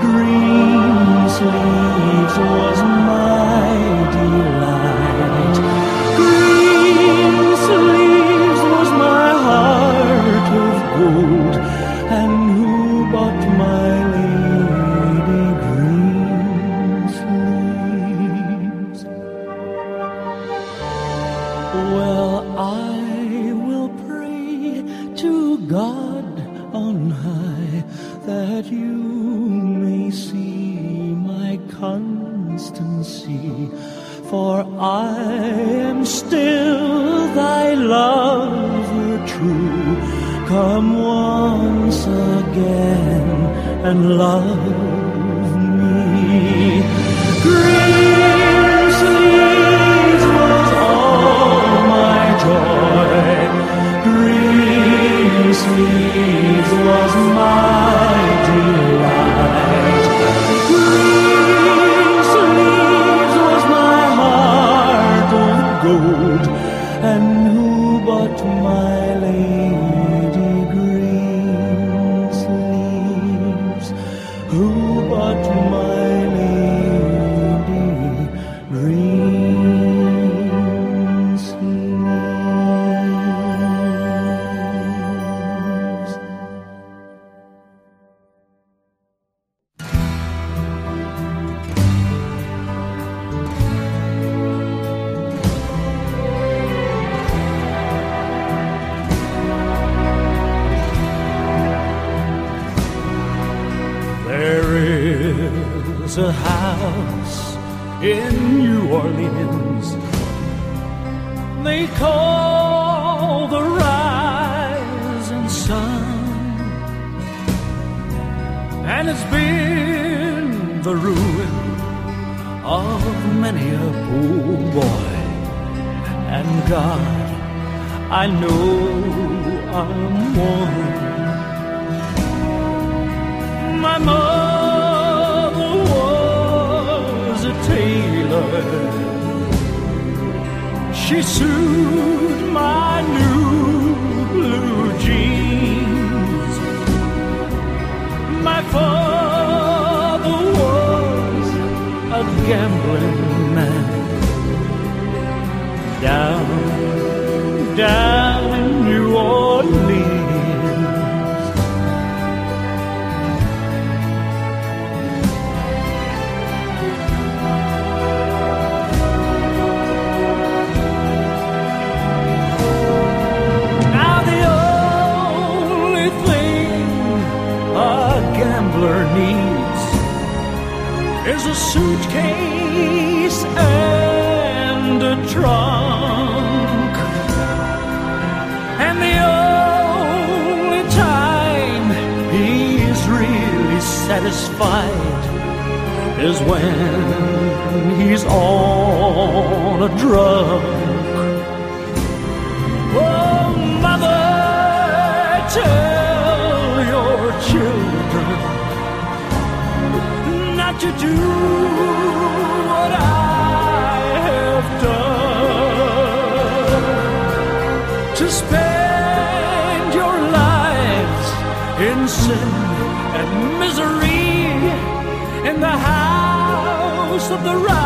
green sleeves was mine. A house in New Orleans they call the rising sun, and it's been the ruin of many a poor boy. And God, I know I'm one. My mother She sewed my new blue jeans. My father was a gambling man. Down, down. There's a suitcase and a trunk. And the only time he is really satisfied is when he's on a drug. do what I have done to spend your lives in sin and misery in the house of the right.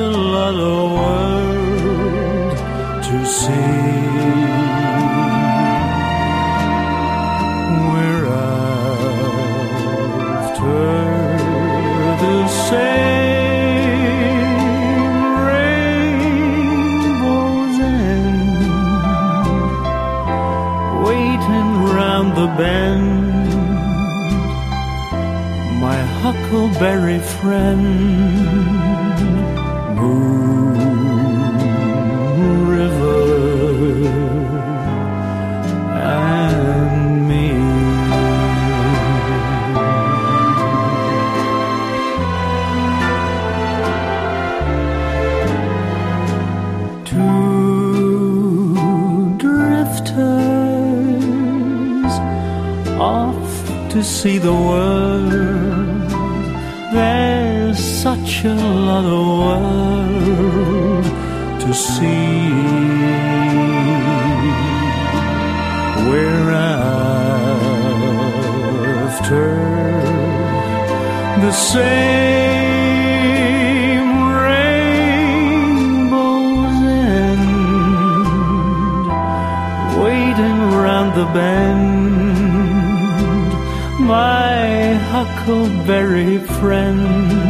A lot world to see. We're after the same rainbow's end, waiting round the bend my huckleberry friend, to see the world. There's such a lot of world to see. We're after the same rainbow's end, waiting round the bend huckleberry friend,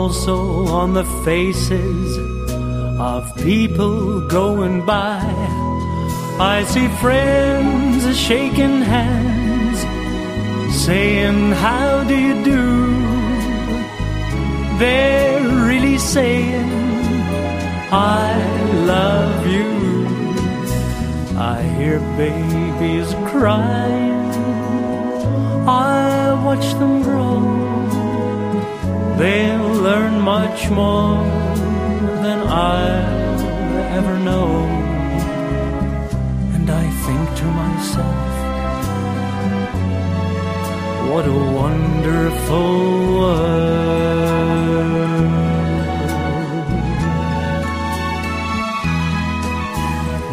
also on the faces of people going by. I see friends shaking hands, saying, How do you do? They're really saying, I love you. I hear babies crying. I watch them grow. They'll learn much more than I'll ever know. And I think to myself, what a wonderful world.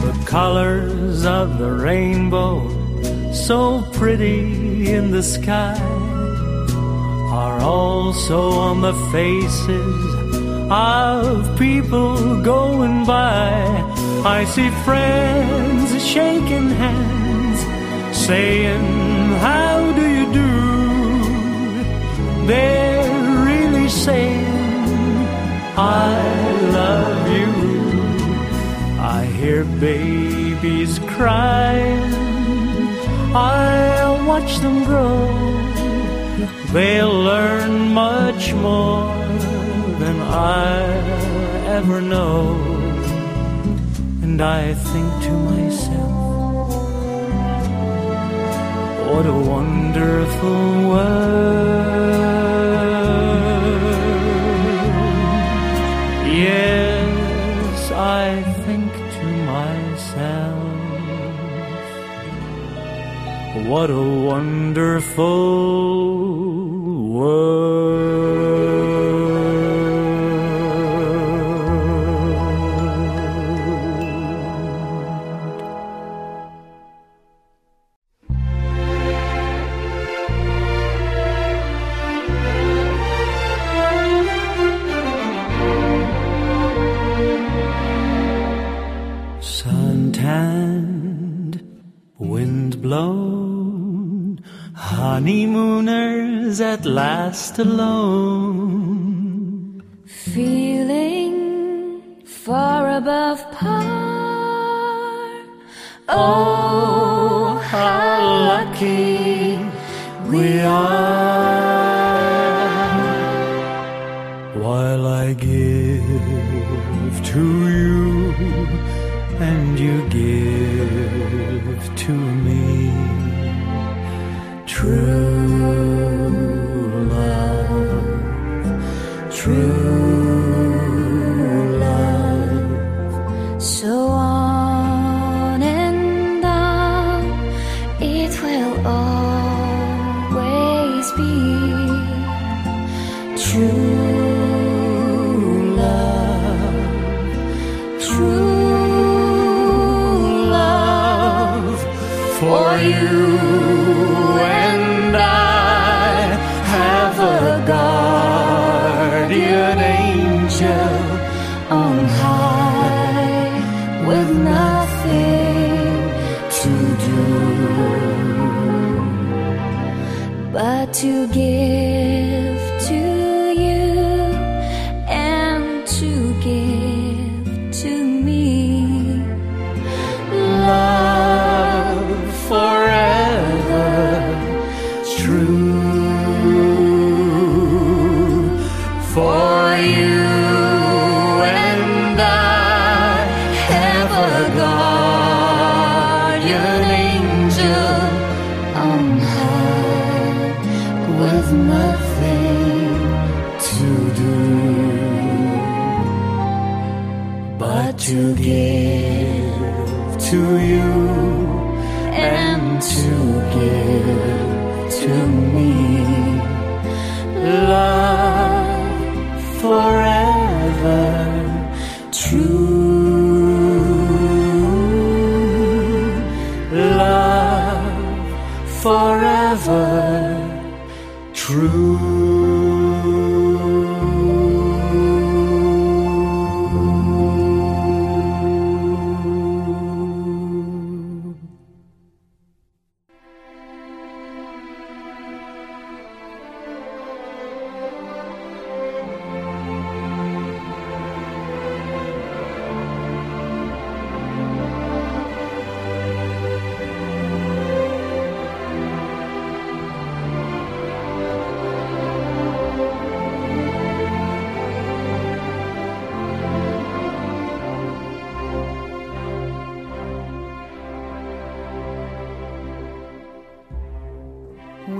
The colors of the rainbow, so pretty in the sky, also on the faces of people going by. I see friends shaking hands, saying, How do you do? They're really saying, I love you. I hear babies crying. I'll watch them grow. They'll learn much more than I'll ever know. And I think to myself, what a wonderful world. What a wonderful world. Last alone. To give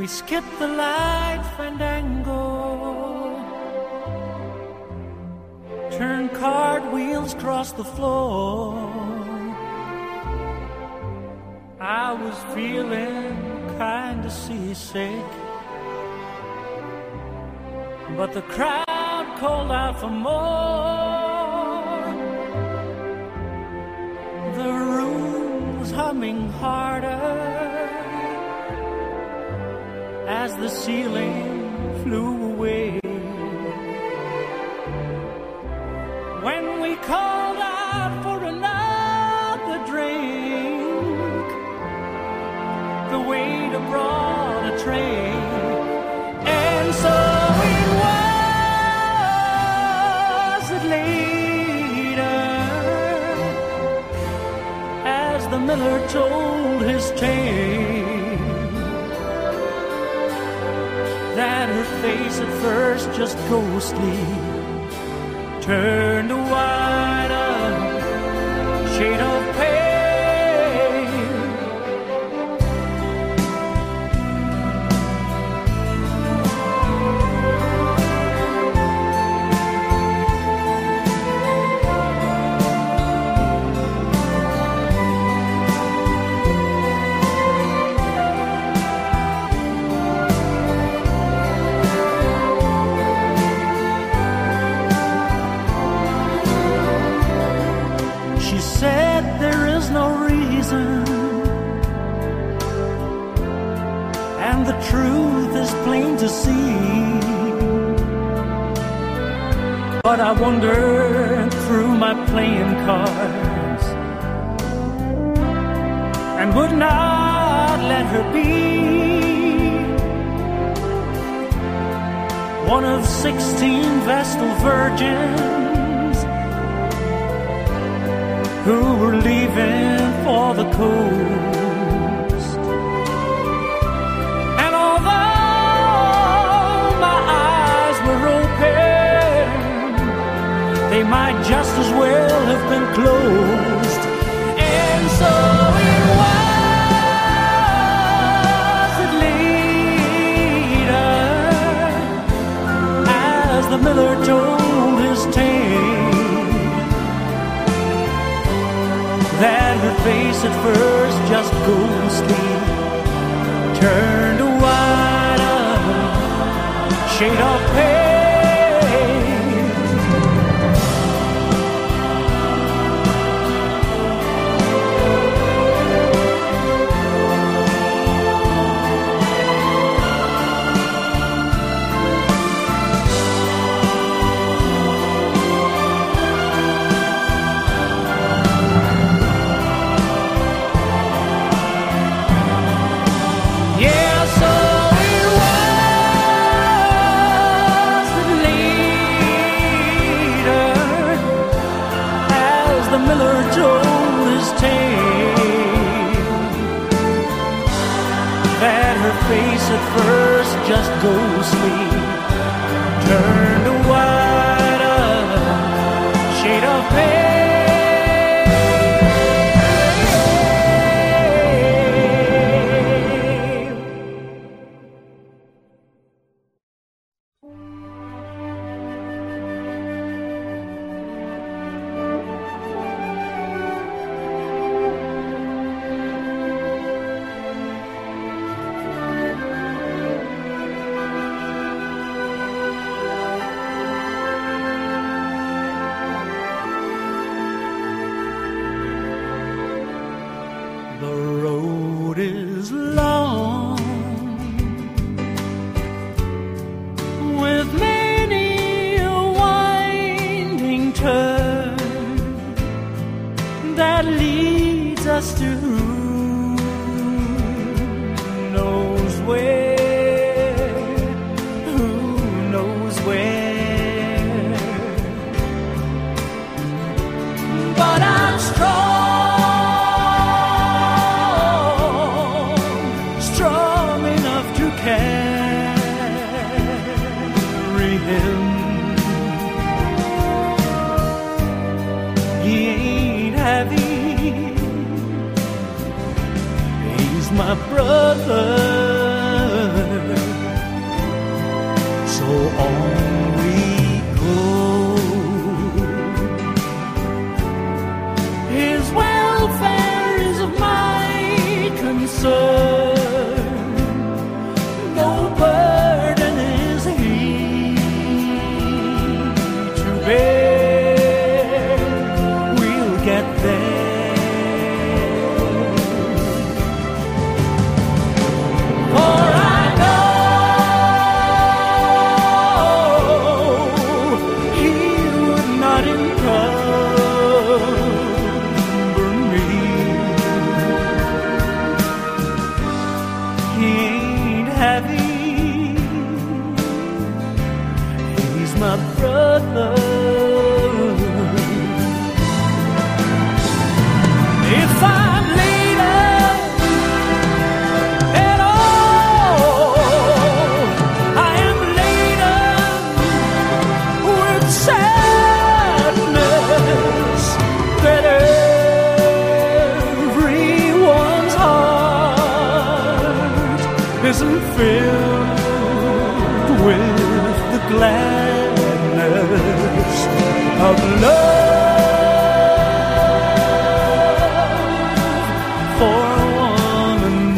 We skip the light fandango, turn cartwheels across the floor. I was feeling kinda seasick, but the crowd called out for more. The room was humming harder as the ceiling flew away. When we called out for another drink, the waiter brought a tray, and so it was that later, as the miller told his tale. at first just ghostly, turned away. wander through my playing cards and would not let her be one of sixteen Vestal virgins who were leaving for the coast. might just as well have been closed. And so it was that later, as the miller told his tale, that her face at first just ghostly turned a wide shade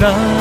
one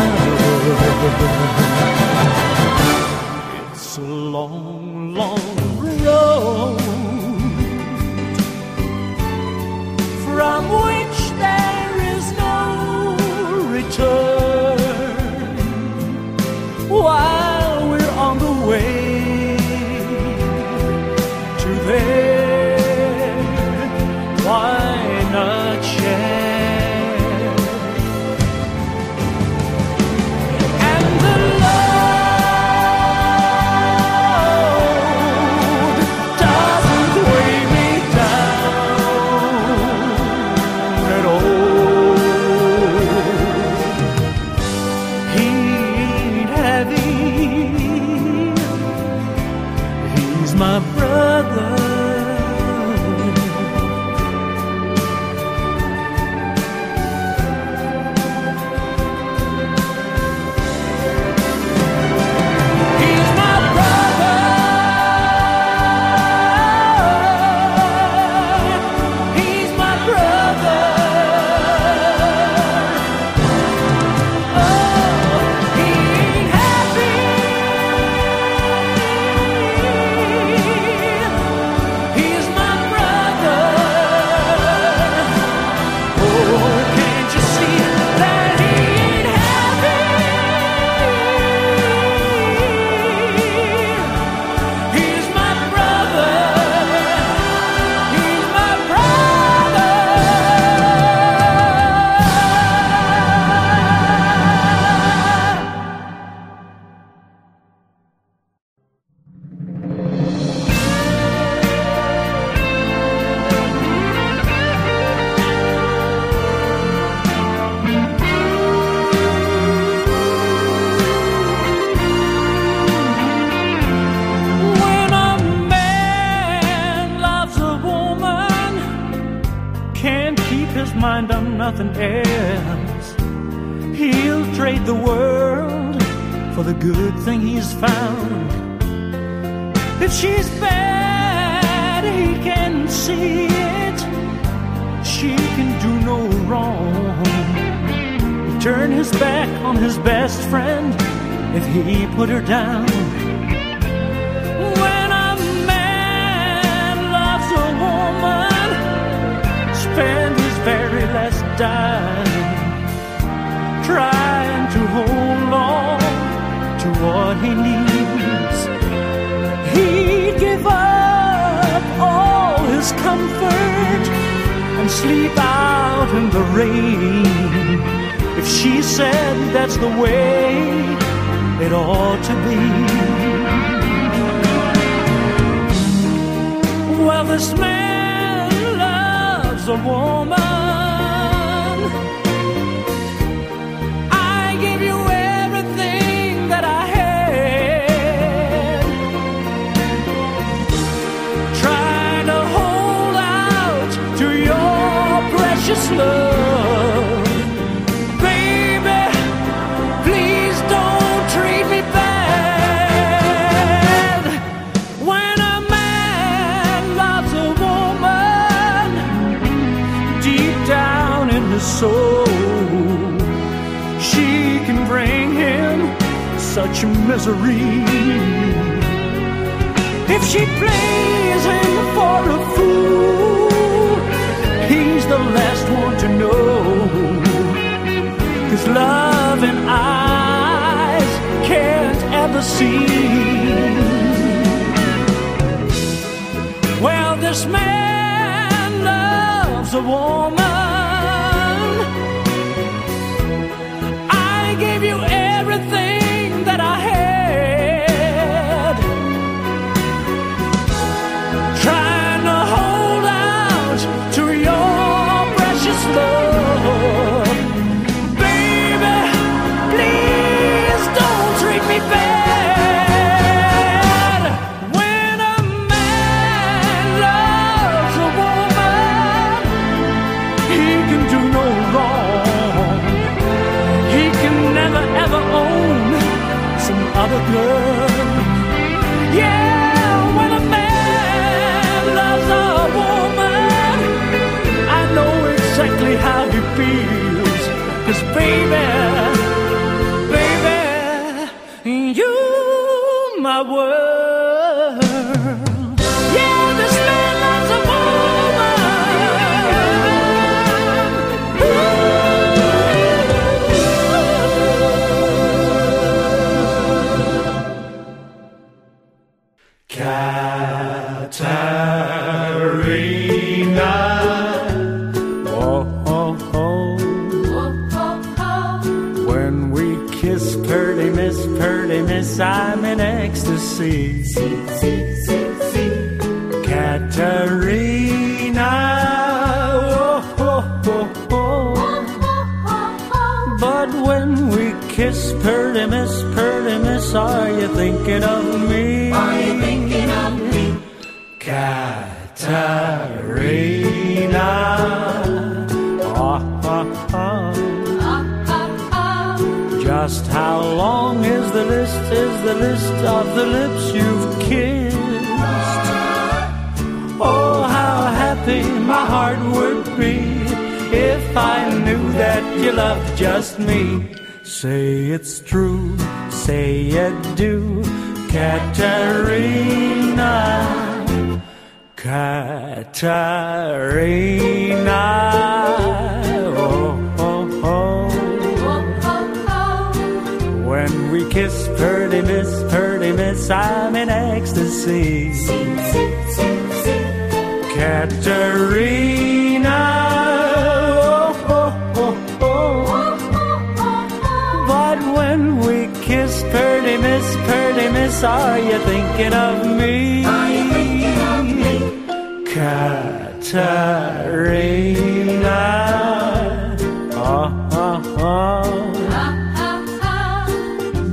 it's true, say you do, Katarina. Katarina. Oh, oh, oh. When we kiss, purdy miss, purdy miss, I'm in ecstasy. Katarina. Purdy are you thinking of me? Thinking of.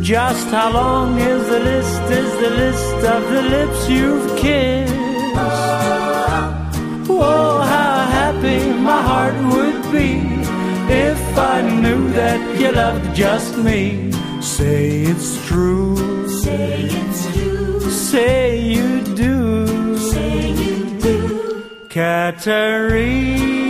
Just how long is the list? Is the list of the lips you've kissed? Oh, how happy my heart would be if I knew that you loved just me. Say it's true, Say it's true. say you do, Say you do. Katarina.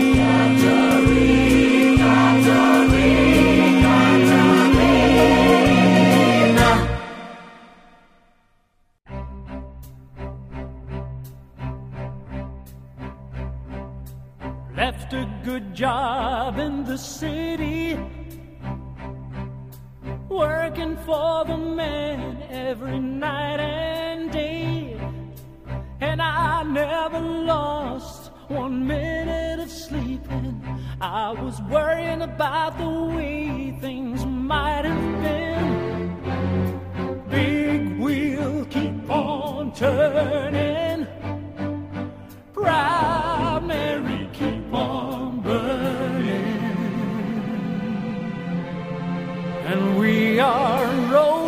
And we are rolling,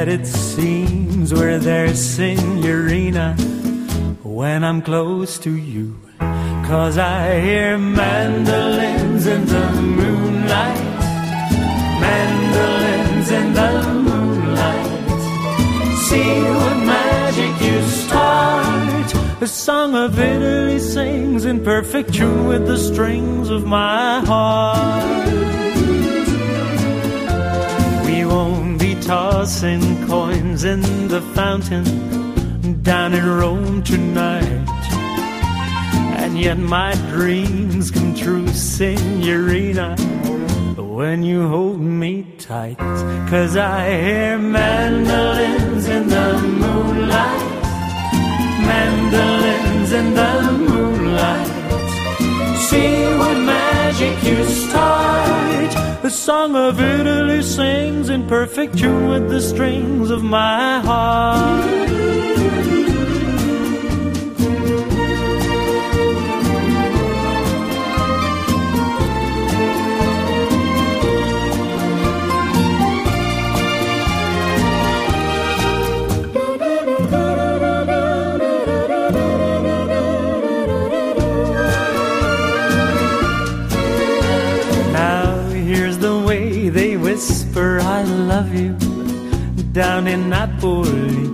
Yet it seems we're there, Signorina, when I'm close to you. Cause I hear mandolins in the moonlight, mandolins in the moonlight. See what magic you start. The song of Italy sings in perfect tune with the strings of my heart. Tossing coins in the fountain down in Rome tonight. And yet my dreams come true, Signorina, when you hold me tight. Cause I hear mandolins in the moonlight, mandolins in the moonlight. See what magic you start. The song of Italy sings in perfect tune with the strings of my heart. Down in Napoli.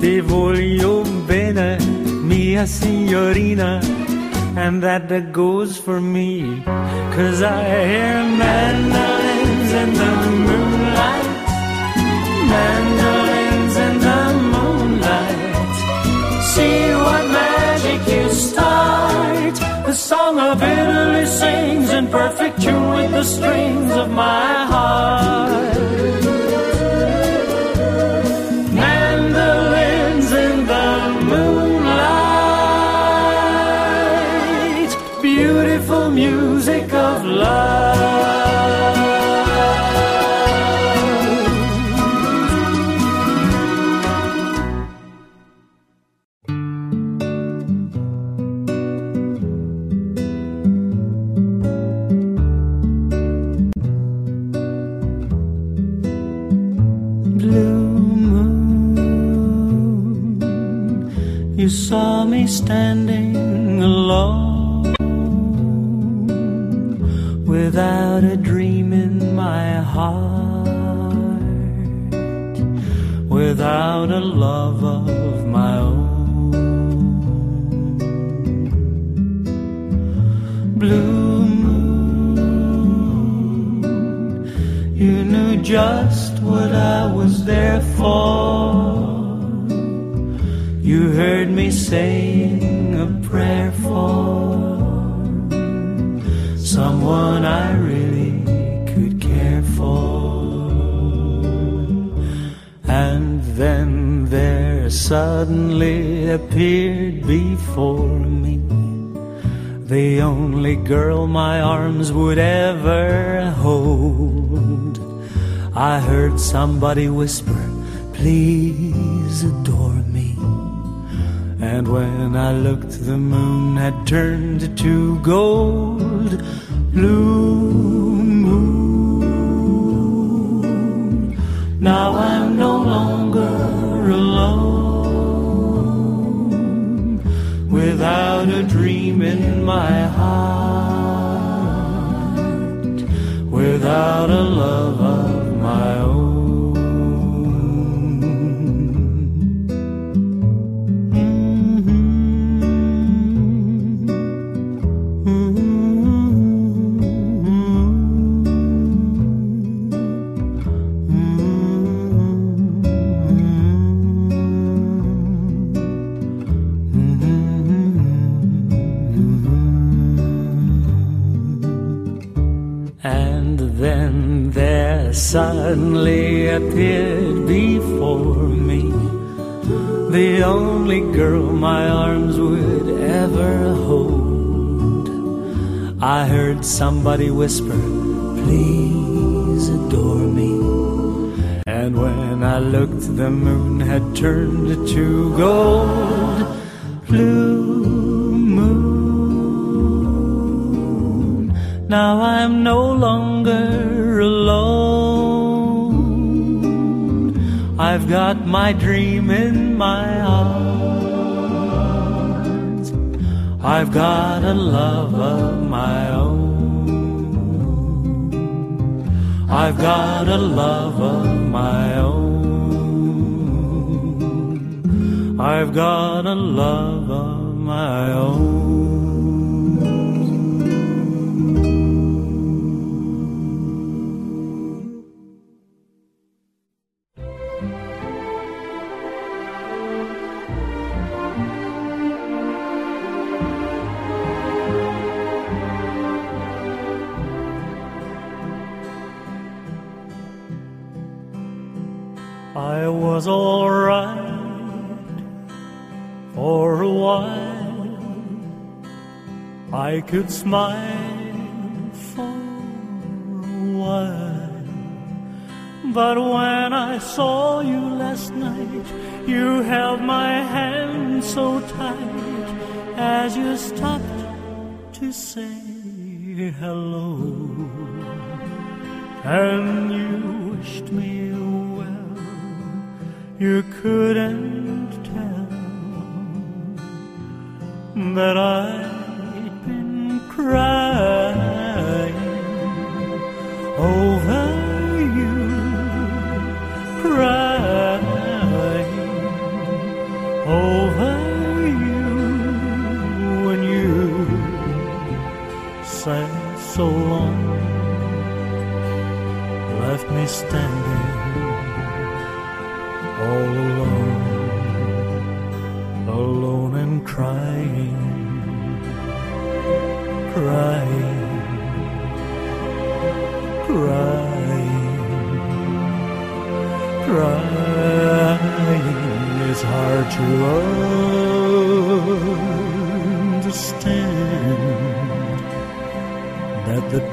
Ti voglio bene, mia signorina, and that goes for me. Cause I hear mandolins in the moonlight, mandolins in the moonlight. See what magic you start. The song of Italy sings in perfect tune with the strings of my heart. Standing alone without a dream in my heart, without a love of my own. Blue moon, you knew just what I was there for. You heard me saying a prayer for someone I really could care for. And then there suddenly appeared before me the only girl my arms would ever hold. I heard somebody whisper, Please adore me. And when I looked, the moon had turned to gold. Blue moon. Now I'm no longer alone without a dream in my heart, without a love of my own. Suddenly appeared before me the only girl my arms would ever hold. I heard somebody whisper, Please adore me. And when I looked, the moon had turned to gold. Blue moon. Now I'm no longer alone. I've got my dream in my arms. I've got a love of my own. I've got a love of my own. I've got a love of my own. I could smile for a while. But when I saw you last night, you held my hand so tight as you stopped to say hello. And you wished me well, you couldn't tell that I'd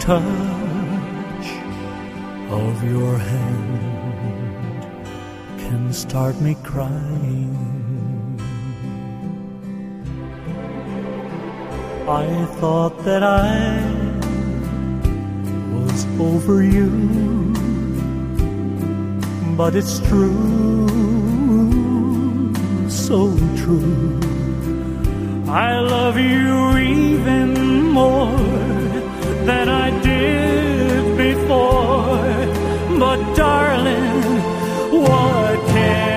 touch of your hand can start me crying. I thought that I was over you, but it's true, so true. I love you even more than I did before. But darling, what can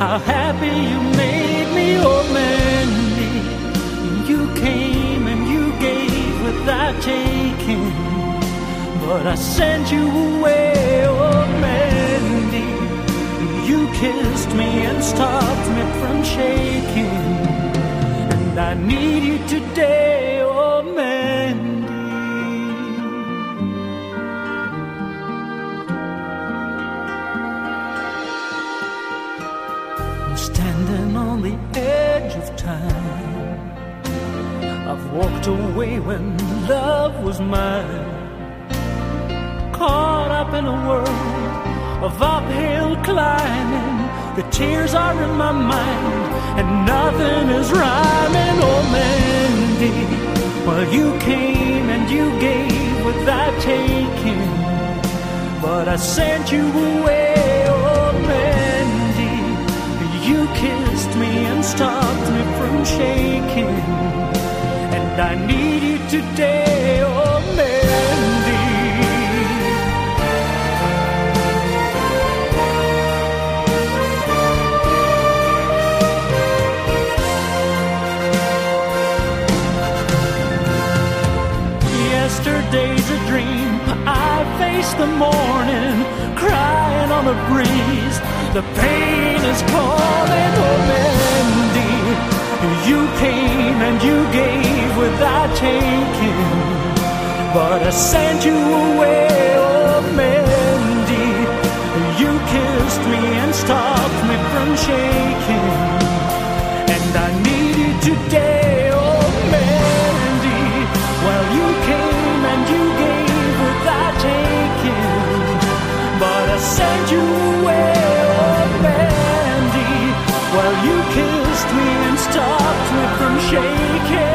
how happy you made me, oh Mandy. You came and you gave without taking, but I sent you away, oh Mandy. You kissed me and stopped me from shaking, and I need you today, in a world of uphill climbing. The tears are in my mind, and nothing is rhyming. Oh, Mandy, well, you came and you gave without taking, but I sent you away. Oh, Mandy, you kissed me and stopped me from shaking. And I need you today, oh Mandy. The morning, crying on the breeze. The pain is calling, oh Mandy. You came and you gave without taking, but I sent you away, oh Mandy. You kissed me and stopped me from shaking, and I need you today, sent you away, oh Mandy. Well, you kissed me and stopped me from shaking.